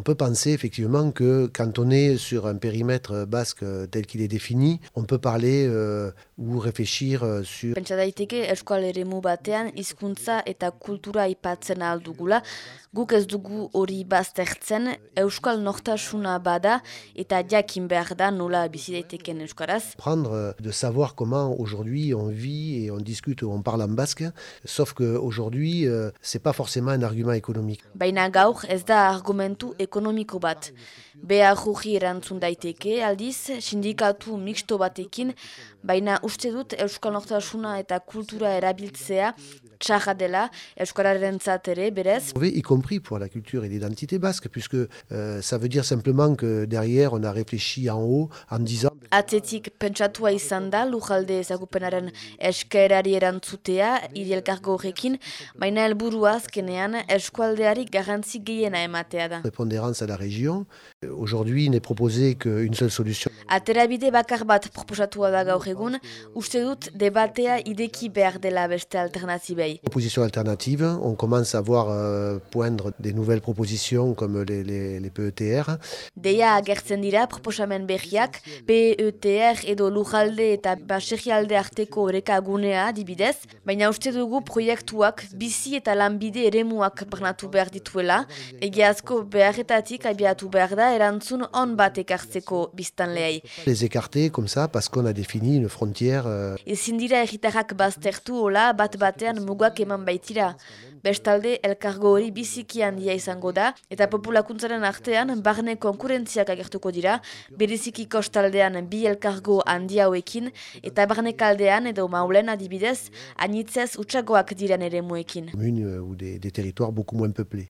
On peut penser effectivement que quand on est sur un périmètre basque tel qu'il est défini, on peut parler euh, ou réfléchir euh, sur... Pentsa daiteke eskual eremu batean hizkuntza eta kultura aipatzen aldugula, guk ez dugu hori baztertzen, euskal nortasuna bada eta jakin behar da nola bizi daiteken euskaraz. Prendre euh, de savoir comment aujourd'hui on vit et on discute, on parle en basque, sauf que aujourd'hui euh, c'est pas forcément un argument économique. Baina gaur ez da argumentu ekonomiko bat. Behar juji erantzun daiteke, aldiz, sindikatu mixto batekin, baina uste dut Euskal Nortasuna eta kultura erabiltzea txarra dela Euskararen ere, berez. Y compris pour la culture et l'identité basque, puisque euh, ça veut dire simplement que derrière on a réfléchi en haut en disant... Atzetik pentsatua izan da, lujalde ezagupenaren eskerari erantzutea, irielkargo horrekin, baina helburua azkenean eskualdeari garrantzi gehiena ematea da. Prépondérance à la région, aujourd'hui n'est proposé qu'une seule solution. Aterabide bakar bat proposatua da gaur egun, uste dut debatea ideki behar dela beste alternatibei. Propositions alternatives, on commence à voir euh, poindre des nouvelles propositions comme les, les, les PETR. Deia agertzen dira proposamen berriak, PETR edo lujalde eta baserrialde arteko oreka gunea dibidez, baina uste dugu proiektuak bizi eta lanbide eremuak barnatu behar dituela, egiazko beharretatik abiatu behar da erantzun on bat ekartzeko biztanleai. Les écarter comme ça parce qu'on a défini une frontière. Euh... Ezin dira erritarrak baztertu hola bat batean mugak eman baitira. Bestalde, elkargo hori biziki handia izango da, eta populakuntzaren artean barne konkurentziak agertuko dira, beriziki kostaldean bi elkargo handia hauekin, eta barne kaldean edo maulen adibidez, anitzez utxagoak diren ere muekin. Ou des, des territoires beaucoup moins peuplés.